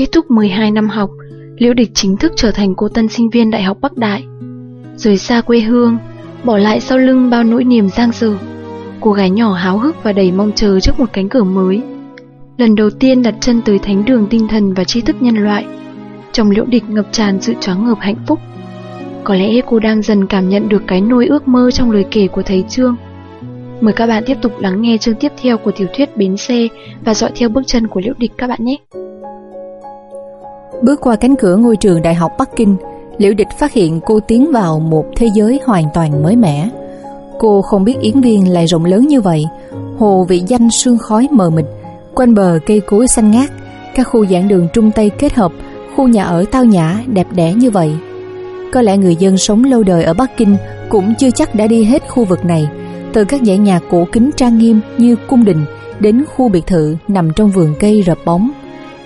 Kết thúc 12 năm học, Liễu Địch chính thức trở thành cô tân sinh viên Đại học Bắc Đại. Rời xa quê hương, bỏ lại sau lưng bao nỗi niềm giang dở. Cô gái nhỏ háo hức và đầy mong chờ trước một cánh cửa mới. Lần đầu tiên đặt chân tới thánh đường tinh thần và tri thức nhân loại, trong Liễu Địch ngập tràn sự choáng ngợp hạnh phúc. Có lẽ cô đang dần cảm nhận được cái nôi ước mơ trong lời kể của thầy Trương. Mời các bạn tiếp tục lắng nghe chương tiếp theo của tiểu thuyết Bến Xe và dõi theo bước chân của Liễu Địch các bạn nhé. Bước qua cánh cửa ngôi trường Đại học Bắc Kinh, Liễu Địch phát hiện cô tiến vào một thế giới hoàn toàn mới mẻ. Cô không biết Yến Viên lại rộng lớn như vậy, hồ vị danh sương khói mờ mịt, quanh bờ cây cối xanh ngát, các khu giảng đường trung tây kết hợp, khu nhà ở tao nhã đẹp đẽ như vậy. Có lẽ người dân sống lâu đời ở Bắc Kinh cũng chưa chắc đã đi hết khu vực này, từ các dãy nhà cổ kính trang nghiêm như cung đình đến khu biệt thự nằm trong vườn cây rợp bóng.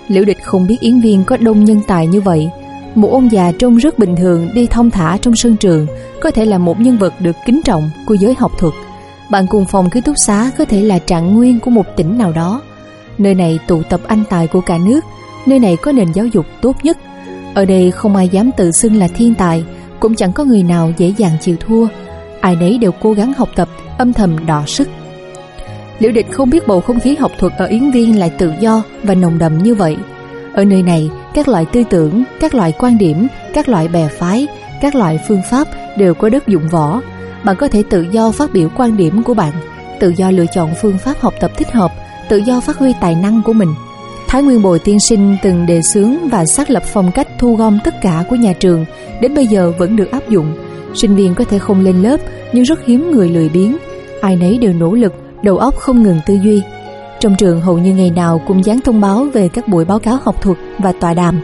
Liễu Địch không biết Yến Viên có đông nhân tài như vậy. Một ông già trông rất bình thường đi thông thả trong sân trường có thể là một nhân vật được kính trọng của giới học thuật. Bạn cùng phòng ký túc xá có thể là trạng nguyên của một tỉnh nào đó. Nơi này tụ tập anh tài của cả nước, nơi này có nền giáo dục tốt nhất. Ở đây không ai dám tự xưng là thiên tài, cũng chẳng có người nào dễ dàng chịu thua. Ai nấy đều cố gắng học tập, âm thầm đọ sức. Liễu địch không biết bầu không khí học thuật ở Yến Viên lại tự do và nồng đậm như vậy. Ở nơi này, các loại tư tưởng, các loại quan điểm, các loại bè phái, các loại phương pháp đều có đất dụng võ. Bạn có thể tự do phát biểu quan điểm của bạn, tự do lựa chọn phương pháp học tập thích hợp, tự do phát huy tài năng của mình. Thái Nguyên Bồi tiên sinh từng đề xướng và xác lập phong cách thu gom tất cả của nhà trường, đến bây giờ vẫn được áp dụng. Sinh viên có thể không lên lớp, nhưng rất hiếm người lười biếng. Ai nấy đều nỗ lực đầu óc không ngừng tư duy. Trong trường hầu như ngày nào cũng dán thông báo về các buổi báo cáo học thuật và tọa đàm.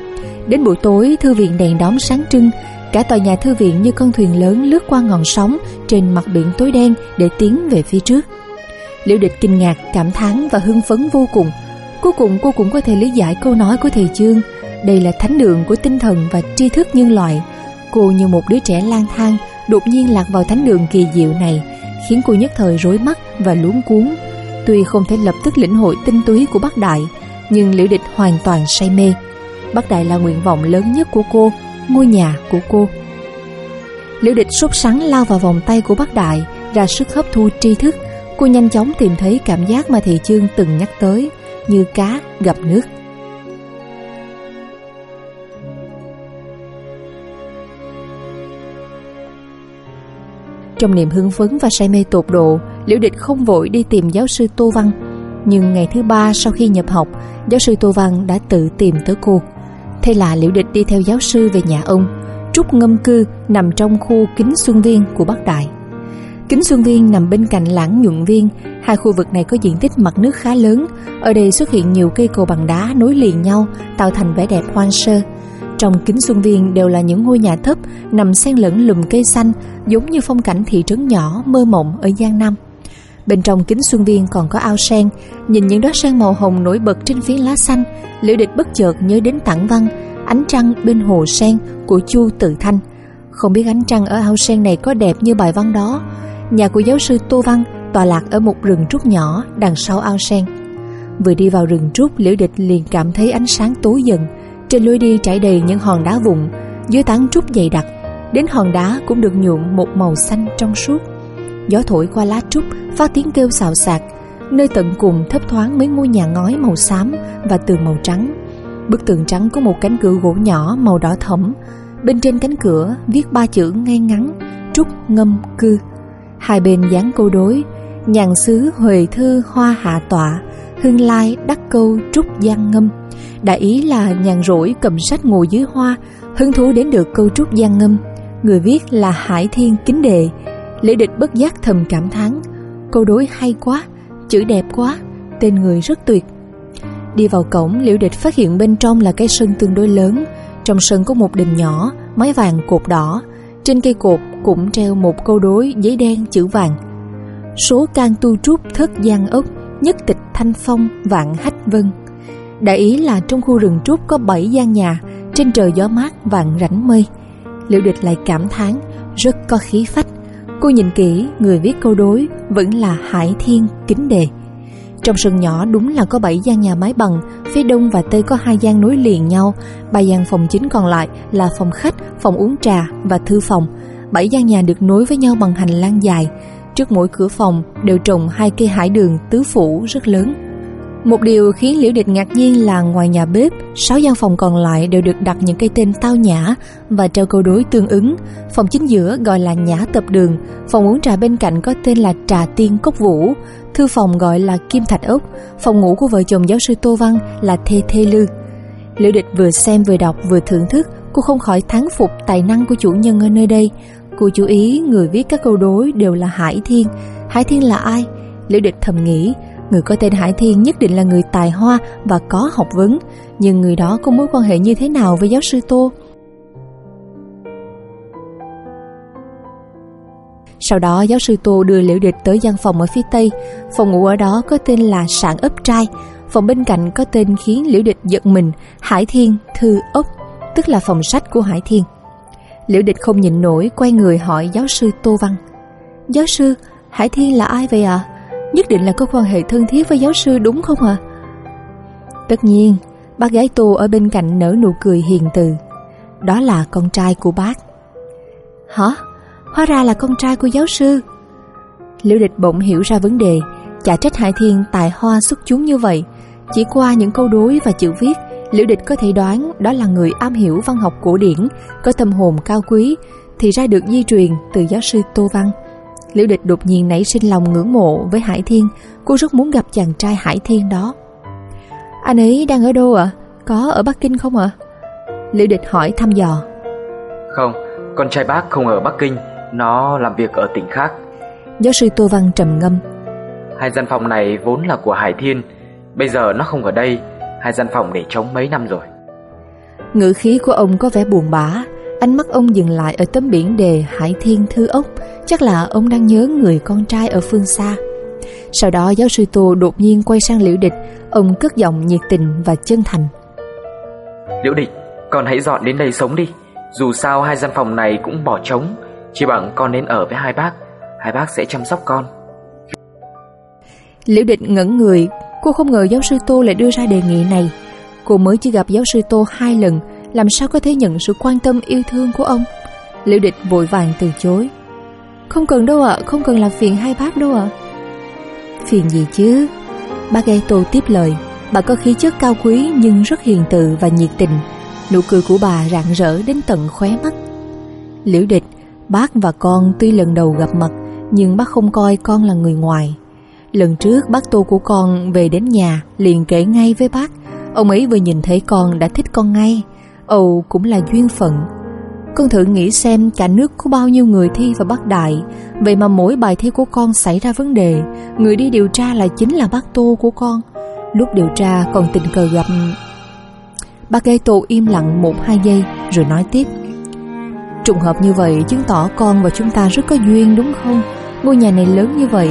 Đến buổi tối, thư viện đèn đóm sáng trưng, cả tòa nhà thư viện như con thuyền lớn lướt qua ngọn sóng trên mặt biển tối đen để tiến về phía trước. Liễu địch kinh ngạc, cảm thán và hưng phấn vô cùng. Cuối cùng cô cũng có thể lý giải câu nói của thầy Chương. Đây là thánh đường của tinh thần và tri thức nhân loại. Cô như một đứa trẻ lang thang, đột nhiên lạc vào thánh đường kỳ diệu này, khiến cô nhất thời rối mắt và luống cuốn. Tuy không thể lập tức lĩnh hội tinh túy của Bắc Đại, nhưng Liễu Địch hoàn toàn say mê. Bắc Đại là nguyện vọng lớn nhất của cô, ngôi nhà của cô. Liễu Địch sốt sắng lao vào vòng tay của Bắc Đại, ra sức hấp thu tri thức. Cô nhanh chóng tìm thấy cảm giác mà thầy Chương từng nhắc tới, như cá gặp nước. Trong niềm hưng phấn và say mê tột độ, Liễu Địch không vội đi tìm giáo sư Tô Văn. Nhưng ngày thứ ba sau khi nhập học, giáo sư Tô Văn đã tự tìm tới cô. Thế là Liễu Địch đi theo giáo sư về nhà ông. Trúc Ngâm Cư nằm trong khu Kính Xuân Viên của Bắc Đại. Kính Xuân Viên nằm bên cạnh Lãng Nhuận Viên. Hai khu vực này có diện tích mặt nước khá lớn. Ở đây xuất hiện nhiều cây cầu bằng đá nối liền nhau, tạo thành vẻ đẹp hoang sơ. Trong kính xuân viên đều là những ngôi nhà thấp nằm xen lẫn lùm cây xanh giống như phong cảnh thị trấn nhỏ mơ mộng ở Giang Nam. Bên trong kính xuân viên còn có ao sen, nhìn những đóa sen màu hồng nổi bật trên phiến lá xanh, Liễu Địch bất chợt nhớ đến tảng văn, ánh trăng bên hồ sen của Chu Tự Thanh. Không biết ánh trăng ở ao sen này có đẹp như bài văn đó. Nhà của giáo sư Tô Văn tọa lạc ở một rừng trúc nhỏ đằng sau ao sen. Vừa đi vào rừng trúc, Liễu Địch liền cảm thấy ánh sáng tối dần, trên lối đi trải đầy những hòn đá vụn, dưới tán trúc dày đặc, đến hòn đá cũng được nhuộm một màu xanh trong suốt. Gió thổi qua lá trúc, phát tiếng kêu xào xạc, nơi tận cùng thấp thoáng mấy ngôi nhà ngói màu xám và tường màu trắng. Bức tường trắng có một cánh cửa gỗ nhỏ màu đỏ thẫm, bên trên cánh cửa viết ba chữ ngay ngắn: Trúc Ngâm Cư. Hai bên dán câu đối: Nhàn xứ huề Thư Hoa Hạ Tọa, Hưng Lai Đắc Câu Trúc Giang Ngâm. Đại ý là nhàn rỗi cầm sách ngồi dưới hoa, hứng thú đến được câu trúc giang ngâm. Người viết là hải thiên kính đệ lễ địch bất giác thầm cảm thán, câu đối hay quá, chữ đẹp quá, tên người rất tuyệt. Đi vào cổng, liễu địch phát hiện bên trong là cái sân tương đối lớn. Trong sân có một đình nhỏ, mái vàng cột đỏ. Trên cây cột cũng treo một câu đối giấy đen chữ vàng. Số can tu trúc thất giang ốc nhất tịch thanh phong vạn hách vân Đại ý là trong khu rừng trúc có 7 gian nhà, trên trời gió mát vạn rảnh mây. Liễu địch lại cảm thán, rất có khí phách. Cô nhìn kỹ, người viết câu đối vẫn là Hải Thiên Kính Đề. Trong sân nhỏ đúng là có 7 gian nhà mái bằng, phía đông và tây có hai gian nối liền nhau, ba gian phòng chính còn lại là phòng khách, phòng uống trà và thư phòng. Bảy gian nhà được nối với nhau bằng hành lang dài, trước mỗi cửa phòng đều trồng hai cây hải đường tứ phủ rất lớn. Một điều khiến Liễu Địch ngạc nhiên là ngoài nhà bếp, sáu gian phòng còn lại đều được đặt những cây tên tao nhã và treo câu đối tương ứng. Phòng chính giữa gọi là nhã tập đường, phòng uống trà bên cạnh có tên là trà tiên cốc vũ, thư phòng gọi là kim thạch ốc, phòng ngủ của vợ chồng giáo sư Tô Văn là thê thê lư. Liễu Địch vừa xem vừa đọc vừa thưởng thức, cô không khỏi thán phục tài năng của chủ nhân ở nơi đây. Cô chú ý người viết các câu đối đều là Hải Thiên. Hải Thiên là ai? Liễu Địch thầm nghĩ, người có tên Hải Thiên nhất định là người tài hoa và có học vấn, nhưng người đó có mối quan hệ như thế nào với giáo sư Tô? Sau đó giáo sư Tô đưa Liễu Địch tới gian phòng ở phía tây, phòng ngủ ở đó có tên là Sạn ấp trai, phòng bên cạnh có tên khiến Liễu Địch giật mình, Hải Thiên Thư ốc, tức là phòng sách của Hải Thiên. Liễu Địch không nhịn nổi quay người hỏi giáo sư Tô Văn. Giáo sư, Hải Thiên là ai vậy ạ? À? Nhất định là có quan hệ thân thiết với giáo sư đúng không ạ? À? Tất nhiên, bác gái Tô ở bên cạnh nở nụ cười hiền từ. Đó là con trai của bác. Hả? Hóa ra là con trai của giáo sư. Liễu Địch bỗng hiểu ra vấn đề, chả trách Hải Thiên tài hoa xuất chúng như vậy. Chỉ qua những câu đối và chữ viết, Liễu Địch có thể đoán đó là người am hiểu văn học cổ điển, có tâm hồn cao quý, thì ra được di truyền từ giáo sư Tô Văn. Liễu Địch đột nhiên nảy sinh lòng ngưỡng mộ với Hải Thiên, cô rất muốn gặp chàng trai Hải Thiên đó. Anh ấy đang ở đâu ạ? À? Có ở Bắc Kinh không ạ? À? Liễu Địch hỏi thăm dò. Không, con trai bác không ở Bắc Kinh, nó làm việc ở tỉnh khác. Giáo sư Tô Văn trầm ngâm. Hai gian phòng này vốn là của Hải Thiên, bây giờ nó không ở đây, hai gian phòng để trống mấy năm rồi. Ngữ khí của ông có vẻ buồn bã, ánh mắt ông dừng lại ở tấm biển đề Hải Thiên Thư Ốc, chắc là ông đang nhớ người con trai ở phương xa. Sau đó giáo sư Tô đột nhiên quay sang Liễu Địch, ông cất giọng nhiệt tình và chân thành. Liễu Địch, con hãy dọn đến đây sống đi, dù sao hai gian phòng này cũng bỏ trống, chỉ bằng con nên ở với hai bác, hai bác sẽ chăm sóc con. Liễu Địch ngẩn người, cô không ngờ giáo sư Tô lại đưa ra đề nghị này. Cô mới chỉ gặp giáo sư Tô hai lần, làm sao có thể nhận sự quan tâm yêu thương của ông? Liễu Địch vội vàng từ chối. Không cần đâu ạ, không cần làm phiền hai bác đâu ạ. Phiền gì chứ? Bác gây Tô tiếp lời, bà có khí chất cao quý nhưng rất hiền từ và nhiệt tình. Nụ cười của bà rạng rỡ đến tận khóe mắt. Liễu Địch, bác và con tuy lần đầu gặp mặt nhưng bác không coi con là người ngoài. Lần trước bác Tô của con về đến nhà, liền kể ngay với bác. Ông ấy vừa nhìn thấy con đã thích con ngay. Ồ cũng là duyên phận. Con thử nghĩ xem cả nước có bao nhiêu người thi vào bác Đại Vậy mà mỗi bài thi của con xảy ra vấn đề Người đi điều tra là chính là bác Tô của con Lúc điều tra, còn tình cờ gặp Bác gây Tô im lặng một hai giây, rồi nói tiếp Trùng hợp như vậy chứng tỏ con và chúng ta rất có duyên, đúng không? Ngôi nhà này lớn như vậy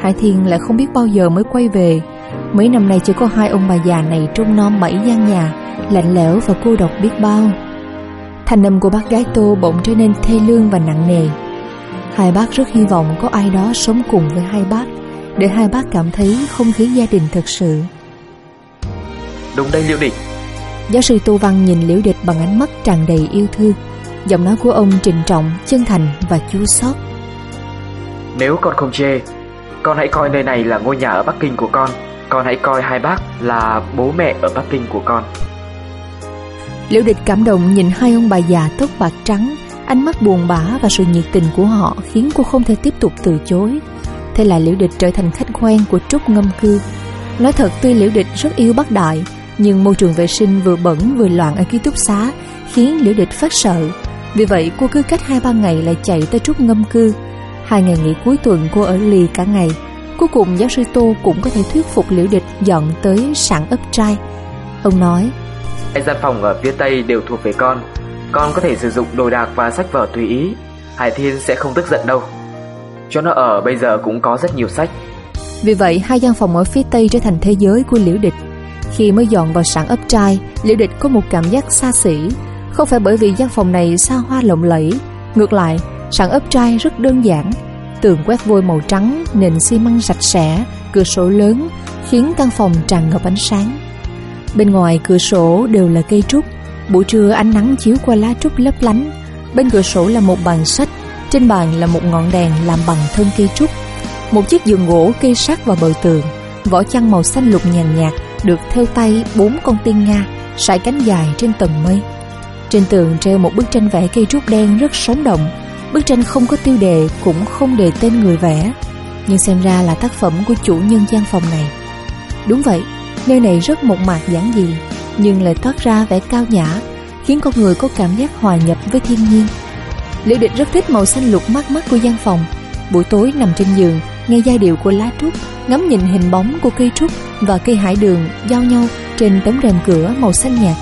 Hải Thiên lại không biết bao giờ mới quay về. Mấy năm nay chỉ có hai ông bà già này trông nom bảy gian nhà Lạnh lẽo và cô độc biết bao. Thanh âm của bác gái Tô bỗng trở nên thê lương và nặng nề. Hai bác rất hy vọng có ai đó sống cùng với hai bác Để hai bác cảm thấy không khí gia đình thật sự. Đúng đây Liễu Địch. Giáo sư Tô Văn nhìn Liễu Địch bằng ánh mắt tràn đầy yêu thương. Giọng nói của ông trịnh trọng, chân thành và chua xót. Nếu con không chê con hãy coi nơi này là ngôi nhà ở Bắc Kinh của con. Con hãy coi hai bác là bố mẹ ở Bắc Kinh của con. Liễu địch cảm động nhìn hai ông bà già tóc bạc trắng, Ánh mắt buồn bã và sự nhiệt tình của họ Khiến cô không thể tiếp tục từ chối. Thế là Liễu địch trở thành khách quen của Trúc Ngâm Cư. Nói thật, tuy Liễu địch rất yêu Bắc Đại, Nhưng môi trường vệ sinh vừa bẩn vừa loạn ở ký túc xá Khiến Liễu địch phát sợ. Vì vậy, cô cứ cách hai ba ngày lại chạy tới Trúc Ngâm Cư. Hai ngày nghỉ cuối tuần cô ở lì cả ngày. Cuối cùng giáo sư Tô cũng có thể thuyết phục Liễu địch dọn tới sẵn ấp trai. Ông nói Hai gian phòng ở phía tây đều thuộc về con. Con có thể sử dụng đồ đạc và sách vở tùy ý. Hải Thiên sẽ không tức giận đâu. Chỗ nó ở bây giờ cũng có rất nhiều sách. Vì vậy hai gian phòng ở phía tây trở thành thế giới của Liễu Địch. Khi mới dọn vào sẵn ấp trai Liễu Địch có một cảm giác xa xỉ. Không phải bởi vì gian phòng này xa hoa lộng lẫy Ngược lại, sẵn ấp trai rất đơn giản Tường quét vôi màu trắng, nền xi măng sạch sẽ, cửa sổ lớn, khiến căn phòng tràn ngập ánh sáng. Bên ngoài cửa sổ đều là cây trúc, buổi trưa ánh nắng chiếu qua lá trúc lấp lánh. Bên cửa sổ là một bàn sách, trên bàn là một ngọn đèn làm bằng thân cây trúc. Một chiếc giường gỗ kê sát vào bờ tường, vỏ chăn màu xanh lục nhàn nhạt được theo tay bốn con tiên nga sải cánh dài trên tầng mây. Trên tường treo một bức tranh vẽ cây trúc đen rất sống động. Bức tranh không có tiêu đề cũng không đề tên người vẽ, nhưng xem ra là tác phẩm của chủ nhân gian phòng này. Đúng vậy, nơi này rất mộc mạc giản dị, nhưng lại thoát ra vẻ cao nhã, khiến con người có cảm giác hòa nhập với thiên nhiên. Liễu Địch rất thích màu xanh lục mát mắt của gian phòng. Buổi tối nằm trên giường, nghe giai điệu của lá trúc, ngắm nhìn hình bóng của cây trúc và cây hải đường giao nhau trên tấm rèm cửa màu xanh nhạt.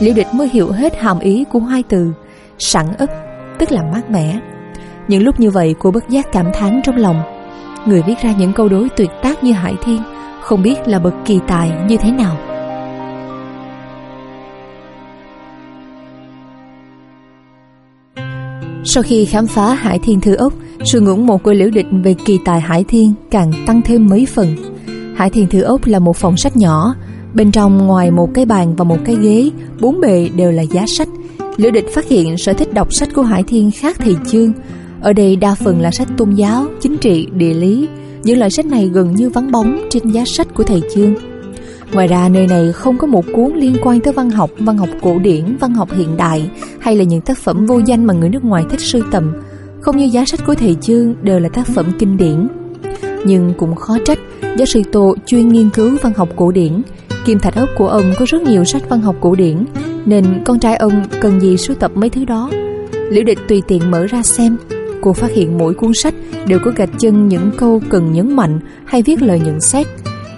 Liễu Địch mới hiểu hết hàm ý của hai từ sẵn ấp, tức là mát mẻ. Những lúc như vậy cô bất giác cảm thán trong lòng. Người viết ra những câu đối tuyệt tác như Hải Thiên không biết là bậc kỳ tài như thế nào. Sau khi khám phá Hải Thiên Thư Ốc, sự ngưỡng mộ của Liễu Địch về kỳ tài Hải Thiên càng tăng thêm mấy phần. Hải Thiên Thư Ốc là một phòng sách nhỏ, bên trong ngoài một cái bàn và một cái ghế, bốn bề đều là giá sách. Liễu Địch phát hiện sở thích đọc sách của Hải Thiên khác thì chương. Ở đây đa phần là sách tôn giáo, chính trị, địa lý. Những loại sách này gần như vắng bóng trên giá sách của thầy chương. Ngoài ra nơi này không có một cuốn liên quan tới văn học, văn học cổ điển, văn học hiện đại hay là những tác phẩm vô danh mà người nước ngoài thích sưu tầm. Không như giá sách của thầy Chương đều là tác phẩm kinh điển. Nhưng cũng khó trách, giáo sư Tô chuyên nghiên cứu văn học cổ điển. Kim Thạch Ốc của ông có rất nhiều sách văn học cổ điển, nên con trai ông cần gì sưu tập mấy thứ đó. Liễu địch tùy tiện mở ra xem, cô phát hiện mỗi cuốn sách đều có gạch chân những câu cần nhấn mạnh hay viết lời nhận xét.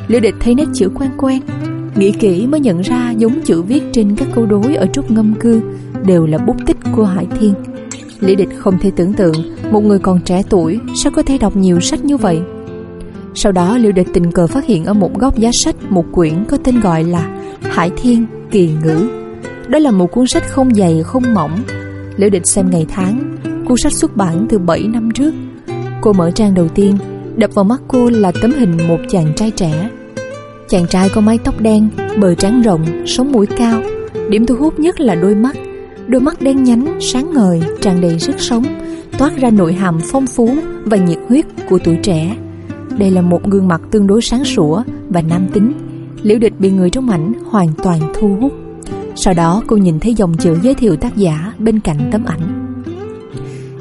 Liễu địch thấy nét chữ quen quen, Nghĩ kỹ mới nhận ra giống chữ viết trên các câu đối ở trúc ngâm cư Đều là bút tích của Hải Thiên. Liễu địch không thể tưởng tượng Một người còn trẻ tuổi Sao có thể đọc nhiều sách như vậy. Sau đó Liễu địch tình cờ phát hiện Ở một góc giá sách, Một quyển có tên gọi là Hải Thiên Kỳ Ngữ. Đó là một cuốn sách không dày, không mỏng. Liễu địch xem ngày tháng Cuốn sách xuất bản từ 7 năm trước. Cô mở trang đầu tiên Đập vào mắt cô là tấm hình một chàng trai trẻ. Chàng trai có mái tóc đen, bờ trắng rộng, sống mũi cao. Điểm thu hút nhất là đôi mắt. Đôi mắt đen nhánh, sáng ngời, tràn đầy sức sống Toát ra nội hàm phong phú và nhiệt huyết của tuổi trẻ. Đây là một gương mặt tương đối sáng sủa và nam tính. Liễu địch bị người trong ảnh hoàn toàn thu hút. Sau đó cô nhìn thấy dòng chữ giới thiệu tác giả bên cạnh tấm ảnh.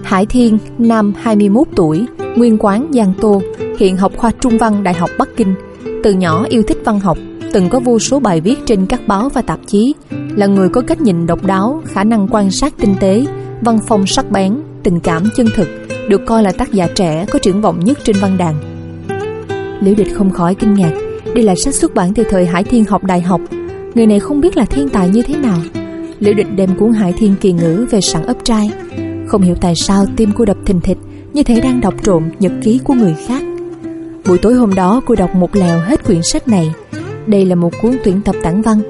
Hải Thiên, nam 21 tuổi, nguyên quán Giang Tô, hiện học khoa Trung văn Đại học Bắc Kinh. Từ nhỏ yêu thích văn học, từng có vô số bài viết trên các báo và tạp chí, là người có cách nhìn độc đáo, khả năng quan sát tinh tế, văn phong sắc bén, tình cảm chân thực, được coi là tác giả trẻ có triển vọng nhất trên văn đàn. Liễu Địch không khỏi kinh ngạc, đây là sách xuất bản từ thời Hải Thiên học đại học, người này không biết là thiên tài như thế nào. Liễu Địch đem cuốn Hải Thiên kỳ ngữ về sẵn ấp trai, không hiểu tại sao tim cô đập thình thịch như thể đang đọc trộm nhật ký của người khác. Buổi tối hôm đó cô đọc một lèo hết quyển sách này. Đây là một cuốn tuyển tập tản văn.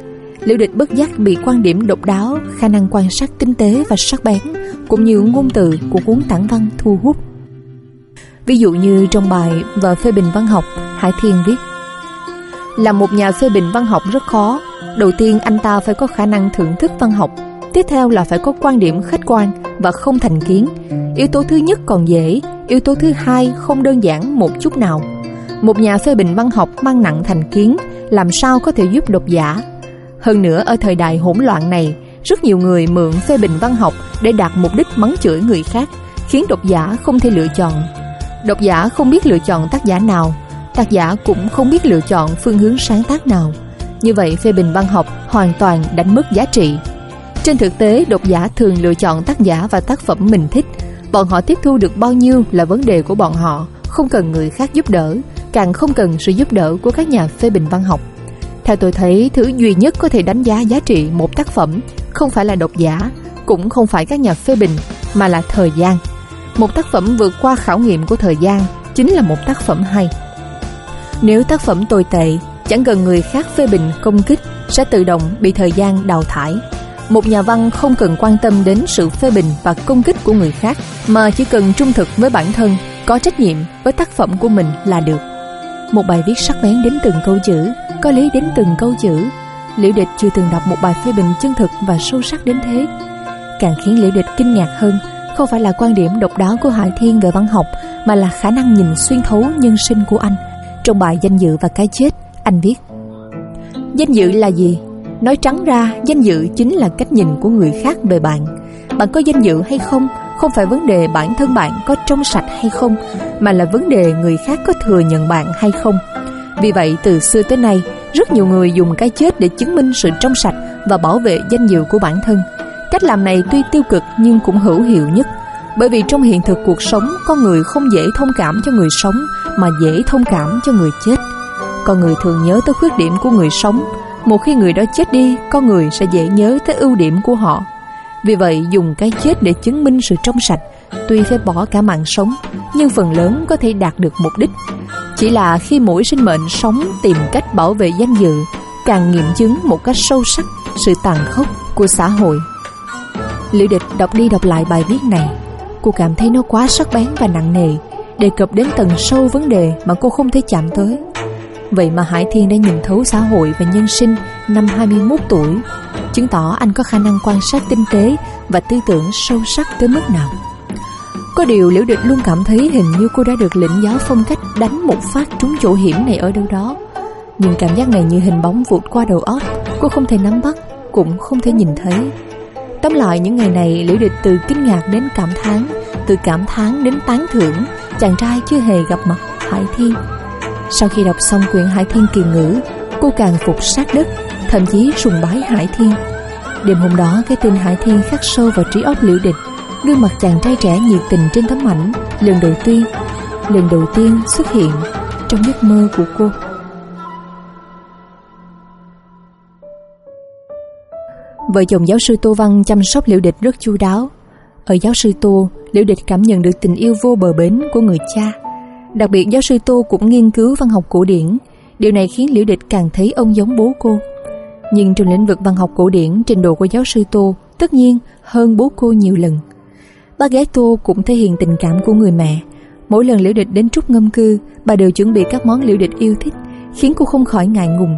Liễu địch bất giác bị quan điểm độc đáo, khả năng quan sát tinh tế và sắc bén, cũng như ngôn từ của cuốn tản văn thu hút. Ví dụ như trong bài Vợ phê bình văn học, Hải Thiên viết Là một nhà phê bình văn học rất khó. Đầu tiên anh ta phải có khả năng thưởng thức văn học. Tiếp theo là phải có quan điểm khách quan và không thành kiến. Yếu tố thứ nhất còn dễ, yếu tố thứ hai không đơn giản một chút nào. Một nhà phê bình văn học mang nặng thành kiến, làm sao có thể giúp độc giả? Hơn nữa ở thời đại hỗn loạn này, rất nhiều người mượn phê bình văn học để đạt mục đích mắng chửi người khác, khiến độc giả không thể lựa chọn. Độc giả không biết lựa chọn tác giả nào, tác giả cũng không biết lựa chọn phương hướng sáng tác nào. Như vậy phê bình văn học hoàn toàn đánh mất giá trị. Trên thực tế, độc giả thường lựa chọn tác giả và tác phẩm mình thích. Bọn họ tiếp thu được bao nhiêu là vấn đề của bọn họ, không cần người khác giúp đỡ, càng không cần sự giúp đỡ của các nhà phê bình văn học. Theo tôi thấy, thứ duy nhất có thể đánh giá giá trị một tác phẩm không phải là độc giả, cũng không phải các nhà phê bình, mà là thời gian. Một tác phẩm vượt qua khảo nghiệm của thời gian chính là một tác phẩm hay. Nếu tác phẩm tồi tệ, chẳng cần người khác phê bình công kích sẽ tự động bị thời gian đào thải. Một nhà văn không cần quan tâm đến sự phê bình và công kích của người khác, mà chỉ cần trung thực với bản thân, có trách nhiệm với tác phẩm của mình là được. Một bài viết sắc bén đến từng câu chữ Có lý đến từng câu chữ Liễu Địch chưa từng đọc một bài phê bình chân thực và sâu sắc đến thế Càng khiến Liễu Địch kinh ngạc hơn Không phải là quan điểm độc đáo của Hải Thiên về văn học Mà là khả năng nhìn xuyên thấu nhân sinh của anh Trong bài Danh dự và cái chết Anh viết Danh dự là gì? Nói trắng ra, danh dự chính là cách nhìn của người khác về bạn. Bạn có danh dự hay không không phải vấn đề bản thân bạn có trong sạch hay không mà là vấn đề người khác có thừa nhận bạn hay không. Vì vậy từ xưa tới nay rất nhiều người dùng cái chết để chứng minh sự trong sạch và bảo vệ danh dự của bản thân. Cách làm này tuy tiêu cực nhưng cũng hữu hiệu nhất. Bởi vì trong hiện thực cuộc sống con người không dễ thông cảm cho người sống mà dễ thông cảm cho người chết. Con người thường nhớ tới khuyết điểm của người sống một khi người đó chết đi, con người sẽ dễ nhớ tới ưu điểm của họ. Vì vậy, dùng cái chết để chứng minh sự trong sạch, Tuy phải bỏ cả mạng sống, Nhưng phần lớn có thể đạt được mục đích. Chỉ là khi mỗi sinh mệnh sống tìm cách bảo vệ danh dự, Càng nghiệm chứng một cách sâu sắc sự tàn khốc của xã hội. Lữ địch đọc đi đọc lại bài viết này. Cô cảm thấy nó quá sắc bén và nặng nề, Đề cập đến tầng sâu vấn đề mà cô không thể chạm tới. Vậy mà Hải Thiên đã nhìn thấu xã hội và nhân sinh năm 21 tuổi chứng tỏ anh có khả năng quan sát tinh tế và tư tưởng sâu sắc tới mức nào. Có điều Liễu Địch luôn cảm thấy hình như cô đã được lĩnh giáo phong cách đánh một phát trúng chỗ hiểm này ở đâu đó. Nhưng cảm giác này như hình bóng vụt qua đầu óc, cô không thể nắm bắt, cũng không thể nhìn thấy. Tóm lại những ngày này Liễu Địch từ kinh ngạc đến cảm thán, từ cảm thán đến tán thưởng, chàng trai chưa hề gặp mặt Hải Thiên. Sau khi đọc xong quyển Hải Thiên kỳ ngữ, cô càng phục sát đất thậm chí sùng bái Hải Thiên. Đêm hôm đó cái tên Hải Thiên khắc sâu vào trí óc liễu địch, gương mặt chàng trai trẻ nhiệt tình trên tấm ảnh lần đầu tiên, lần đầu tiên xuất hiện trong giấc mơ của cô. Vợ chồng giáo sư Tô Văn chăm sóc Liễu Địch rất chu đáo. Ở giáo sư Tô, Liễu Địch cảm nhận được tình yêu vô bờ bến của người cha. Đặc biệt giáo sư Tô cũng nghiên cứu văn học cổ điển. Điều này khiến Liễu Địch càng thấy ông giống bố cô. Nhưng trong lĩnh vực văn học cổ điển, trình độ của giáo sư Tô tất nhiên hơn bố cô nhiều lần. Bác gái Tô cũng thể hiện tình cảm của người mẹ. Mỗi lần Liễu Địch đến trúc ngâm cư, bà đều chuẩn bị các món Liễu Địch yêu thích, khiến cô không khỏi ngại ngùng.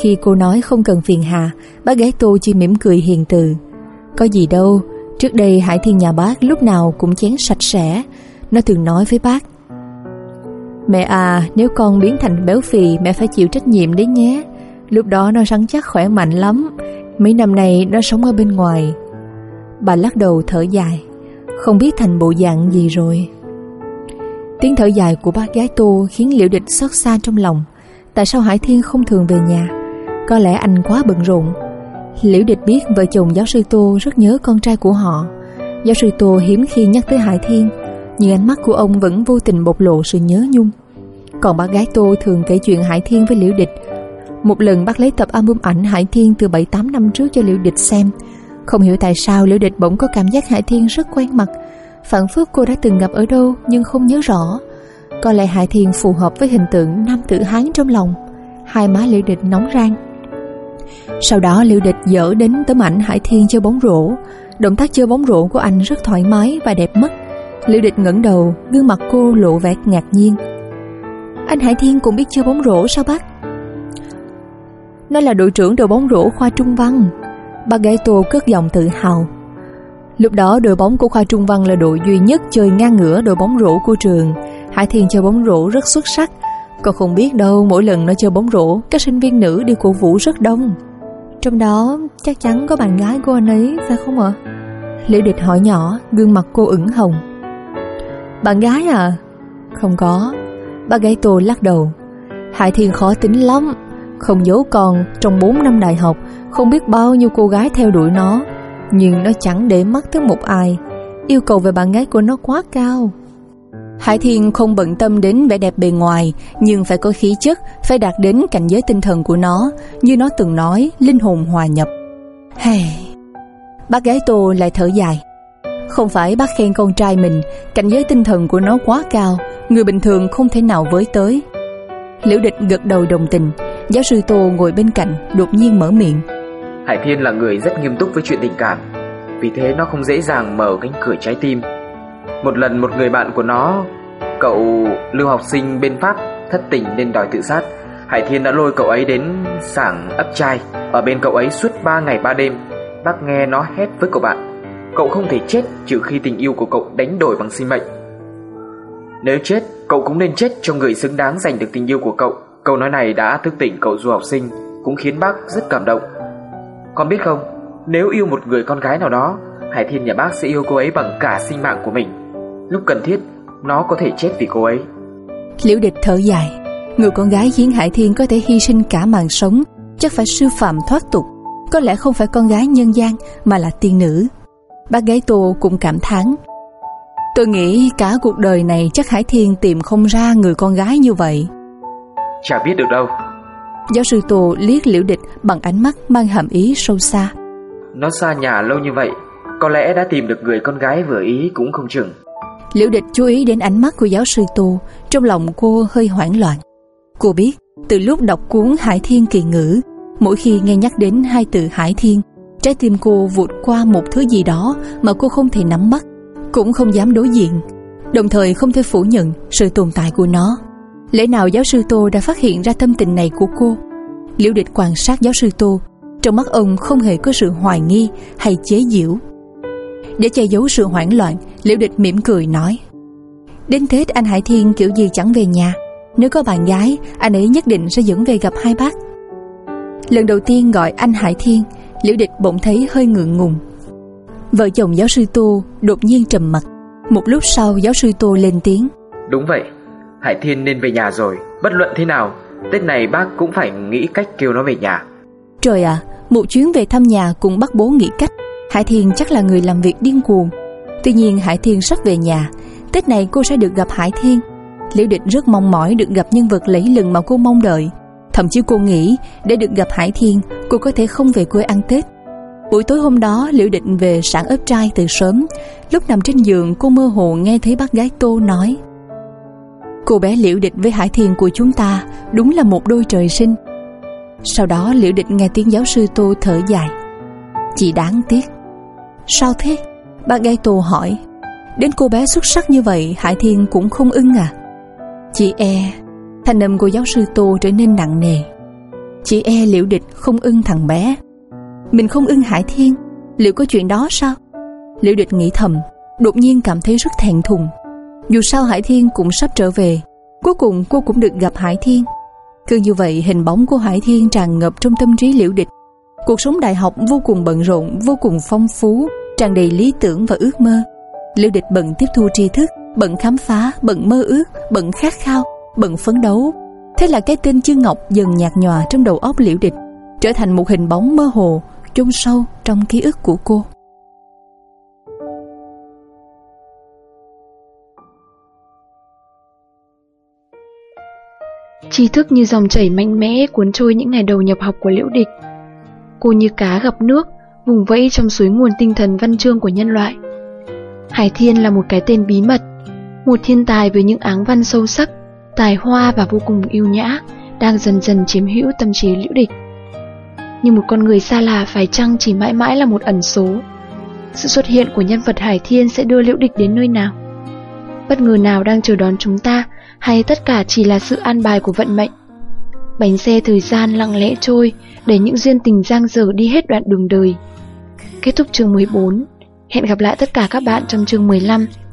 Khi cô nói không cần phiền hà, bác gái Tô chỉ mỉm cười hiền từ. Có gì đâu, trước đây Hải Thiên nhà bác lúc nào cũng chén sạch sẽ. Nó thường nói với bác. Mẹ à, nếu con biến thành béo phì, mẹ phải chịu trách nhiệm đấy nhé. Lúc đó nó rắn chắc khỏe mạnh lắm. Mấy năm nay nó sống ở bên ngoài. Bà lắc đầu thở dài. Không biết thành bộ dạng gì rồi. Tiếng thở dài của bác gái Tô Khiến Liễu Địch xót xa trong lòng. Tại sao Hải Thiên không thường về nhà? Có lẽ anh quá bận rộn. Liễu Địch biết vợ chồng giáo sư Tô Rất nhớ con trai của họ. Giáo sư Tô hiếm khi nhắc tới Hải Thiên. Nhưng ánh mắt của ông vẫn vô tình bộc lộ sự nhớ nhung Còn bác gái tôi thường kể chuyện Hải Thiên với Liễu Địch một lần bác lấy tập album ảnh Hải Thiên từ 7-8 năm trước cho Liễu Địch xem. Không hiểu tại sao Liễu Địch bỗng có cảm giác Hải Thiên rất quen mặt. Phản phước cô đã từng gặp ở đâu nhưng không nhớ rõ. Có lẽ Hải Thiên phù hợp với hình tượng nam tử Hán trong lòng. Hai má Liễu Địch nóng rang. Sau đó Liễu Địch dở đến tấm ảnh Hải Thiên chơi bóng rổ. Động tác chơi bóng rổ của anh rất thoải mái và đẹp mắt. Liễu Địch ngẩng đầu, gương mặt cô lộ vẻ ngạc nhiên. Anh Hải Thiên cũng biết chơi bóng rổ sao bác? Nó là đội trưởng đội bóng rổ khoa Trung Văn Bà gái Tô cất giọng tự hào Lúc đó đội bóng của khoa Trung Văn là đội duy nhất chơi ngang ngửa đội bóng rổ của trường Hải Thiên chơi bóng rổ rất xuất sắc Còn không biết đâu mỗi lần nó chơi bóng rổ Các sinh viên nữ đi cổ vũ rất đông Trong đó chắc chắn có bạn gái của anh ấy sao không ạ? Liễu địch hỏi nhỏ Gương mặt cô ửng hồng bạn gái à? Không có. Bác gái tôi lắc đầu. Hải Thiên khó tính lắm. Không giấu con, trong 4 năm đại học, Không biết bao nhiêu cô gái theo đuổi nó. Nhưng nó chẳng để mắt tới một ai. Yêu cầu về bạn gái của nó quá cao. Hải Thiên không bận tâm đến vẻ đẹp bề ngoài, Nhưng phải có khí chất, Phải đạt đến cảnh giới tinh thần của nó. Như nó từng nói, Linh hồn hòa nhập. Hey. Bác gái Tô lại thở dài. Không phải bác khen con trai mình Cảnh giới tinh thần của nó quá cao Người bình thường không thể nào với tới. Liễu địch gật đầu đồng tình Giáo sư Tô ngồi bên cạnh đột nhiên mở miệng. Hải Thiên là người rất nghiêm túc với chuyện tình cảm Vì thế nó không dễ dàng mở cánh cửa trái tim. Một lần một người bạn của nó Cậu lưu học sinh bên Pháp thất tình nên đòi tự sát, Hải Thiên đã lôi cậu ấy đến sảng ấp trai, ở bên cậu ấy suốt 3 ngày 3 đêm. Bác nghe nó hét với cậu bạn, cậu không thể chết trừ khi tình yêu của cậu đánh đổi bằng sinh mệnh. Nếu chết, cậu cũng nên chết cho người xứng đáng giành được tình yêu của cậu. Câu nói này đã thức tỉnh cậu du học sinh, cũng khiến bác rất cảm động. Con biết không, nếu yêu một người con gái nào đó, Hải Thiên nhà bác sẽ yêu cô ấy bằng cả sinh mạng của mình. Lúc cần thiết, nó có thể chết vì cô ấy. Liễu địch thở dài, người con gái khiến Hải Thiên có thể hy sinh cả mạng sống, chắc phải sư phạm thoát tục. Có lẽ không phải con gái nhân gian mà là tiên nữ. Bác gái Tô cũng cảm thán Tôi nghĩ cả cuộc đời này chắc Hải Thiên tìm không ra người con gái như vậy. Chả biết được đâu. Giáo sư Tô liếc liễu địch bằng ánh mắt mang hàm ý sâu xa. Nó xa nhà lâu như vậy, có lẽ đã tìm được người con gái vừa ý cũng không chừng. Liễu địch chú ý đến ánh mắt của giáo sư Tô, trong lòng cô hơi hoảng loạn. Cô biết, từ lúc đọc cuốn Hải Thiên kỳ ngữ, mỗi khi nghe nhắc đến hai từ Hải Thiên, trái tim cô vụt qua một thứ gì đó mà cô không thể nắm bắt cũng không dám đối diện, đồng thời không thể phủ nhận sự tồn tại của nó. Lẽ nào giáo sư Tô đã phát hiện ra tâm tình này của cô? Liễu địch quan sát giáo sư Tô, trong mắt ông không hề có sự hoài nghi hay chế giễu. Để che giấu sự hoảng loạn, Liễu địch mỉm cười nói Đến Tết anh Hải Thiên kiểu gì chẳng về nhà Nếu có bạn gái, anh ấy nhất định sẽ dẫn về gặp hai bác Lần đầu tiên gọi anh Hải Thiên Liễu địch bỗng thấy hơi ngượng ngùng. Vợ chồng giáo sư Tô đột nhiên trầm mặt. Một lúc sau giáo sư Tô lên tiếng. Đúng vậy Hải Thiên nên về nhà rồi Bất luận thế nào Tết này bác cũng phải nghĩ cách kêu nó về nhà. Trời ạ Một chuyến về thăm nhà cùng bắt bố nghĩ cách. Hải Thiên chắc là người làm việc điên cuồng. Tuy nhiên Hải Thiên sắp về nhà Tết này cô sẽ được gặp Hải Thiên. Liễu Địch rất mong mỏi được gặp nhân vật lẫy lừng mà cô mong đợi Thậm chí cô nghĩ, Để được gặp Hải Thiên, Cô có thể không về quê ăn Tết. Buổi tối hôm đó, Liễu Định về sản ấp trai từ sớm. Lúc nằm trên giường, cô mơ hồ nghe thấy bác gái Tô nói, Cô bé Liễu Địch với Hải Thiên của chúng ta Đúng là một đôi trời sinh. Sau đó, Liễu Địch nghe tiếng giáo sư Tô thở dài, Chị đáng tiếc. Sao thế? Bác gái Tô hỏi. Đến cô bé xuất sắc như vậy, Hải Thiên cũng không ưng à? Chị e Thanh âm của giáo sư Tô trở nên nặng nề. Chị e liệu Địch không ưng thằng bé. Mình không ưng Hải Thiên. Liệu có chuyện đó sao? Liệu địch nghĩ thầm Đột nhiên cảm thấy rất thẹn thùng. Dù sao Hải Thiên cũng sắp trở về Cuối cùng cô cũng được gặp Hải Thiên. Cứ như vậy hình bóng của Hải Thiên tràn ngập trong tâm trí liễu địch. Cuộc sống đại học vô cùng bận rộn Vô cùng phong phú Tràn đầy lý tưởng và ước mơ. Liễu địch bận tiếp thu tri thức Bận khám phá, bận mơ ước, bận khát khao. Bận phấn đấu Thế là cái tên Chương Ngọc dần nhạt nhòa trong đầu óc liễu địch Trở thành một hình bóng mơ hồ chôn sâu trong ký ức của cô. Tri thức như dòng chảy mạnh mẽ cuốn trôi những ngày đầu nhập học của Liễu Địch. Cô như cá gặp nước, vùng vẫy trong suối nguồn tinh thần văn chương của nhân loại. Hải Thiên là một cái tên bí mật, một thiên tài với những áng văn sâu sắc, tài hoa và vô cùng yêu nhã, đang dần dần chiếm hữu tâm trí Liễu Địch nhưng một con người xa lạ phải chăng chỉ mãi mãi là một ẩn số. Sự xuất hiện của nhân vật Hải Thiên sẽ đưa Liễu Địch đến nơi nào? Bất ngờ nào đang chờ đón chúng ta hay tất cả chỉ là sự an bài của vận mệnh? Bánh xe thời gian lặng lẽ trôi để những duyên tình giang dở đi hết đoạn đường đời. Kết thúc chương 14. Hẹn gặp lại tất cả các bạn trong chương 15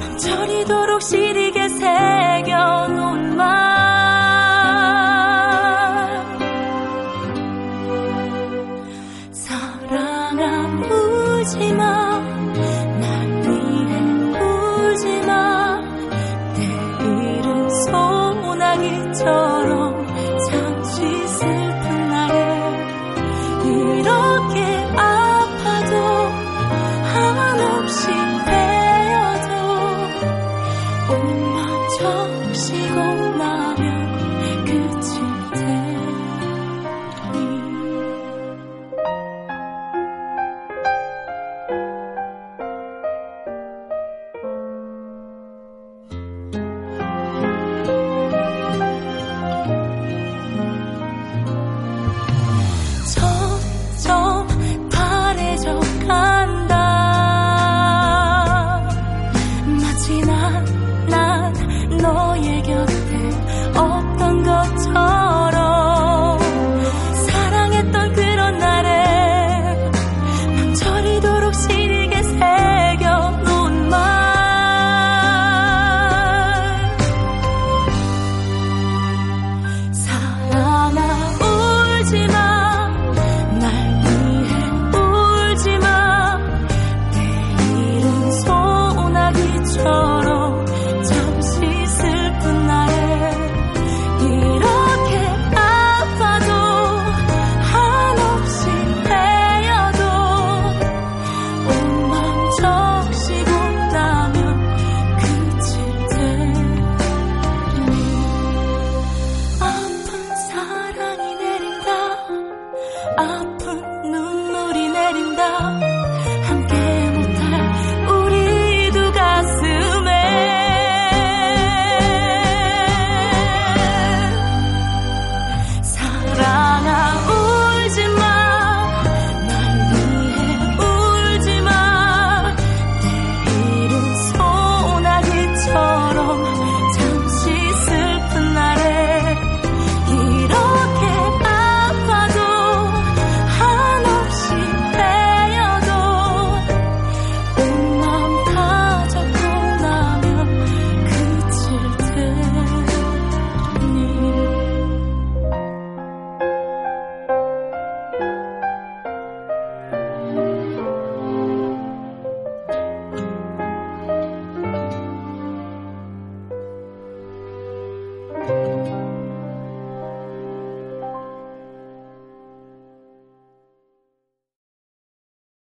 멍청이도록 시리게 새